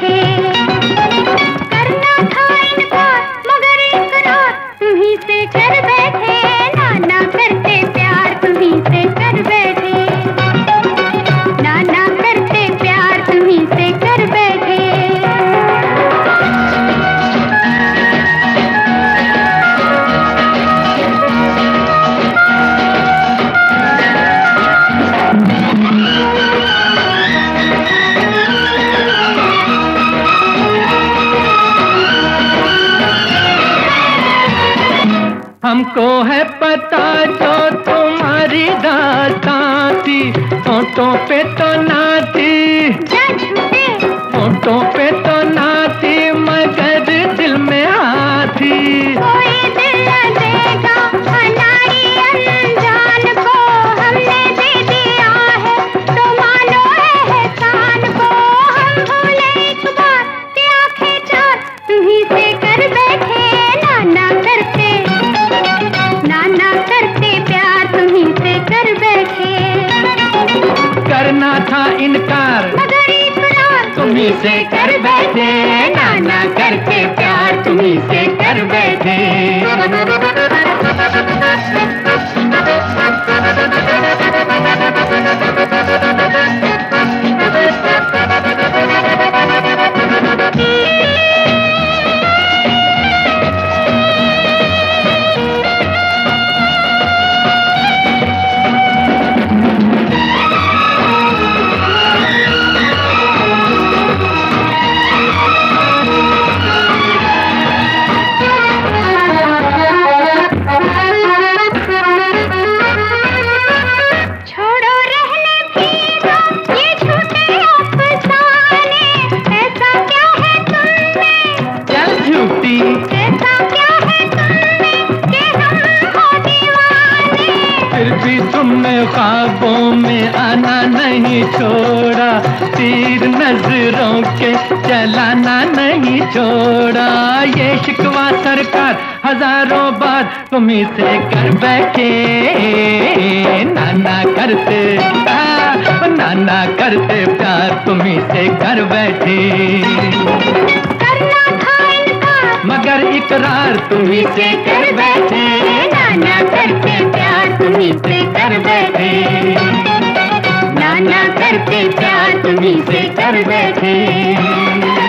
से को है पता जो तुम्हारी दाता थी फ़ोटो पे तो ना थी फ़ोटो पे तो ना करना था इनकार। तुम्हें से कर बैठे नाना करके प्यार। तुम्हें से कर बैठे तुमने ख्वाबों में आना नहीं छोड़ा तीर नज़रों के चलाना नहीं छोड़ा। ये शिकवा सरकार हज़ारों बार तुम्हें से कर बैठे। नाना करते आ, नाना करते प्यार तुम्हें से कर बैठे। करना था इनकार मगर इकरार तुम्हें से कर बैठे। नाना करते कर बैठे। नाना करते प्यार तुम्हें से कर बैठे।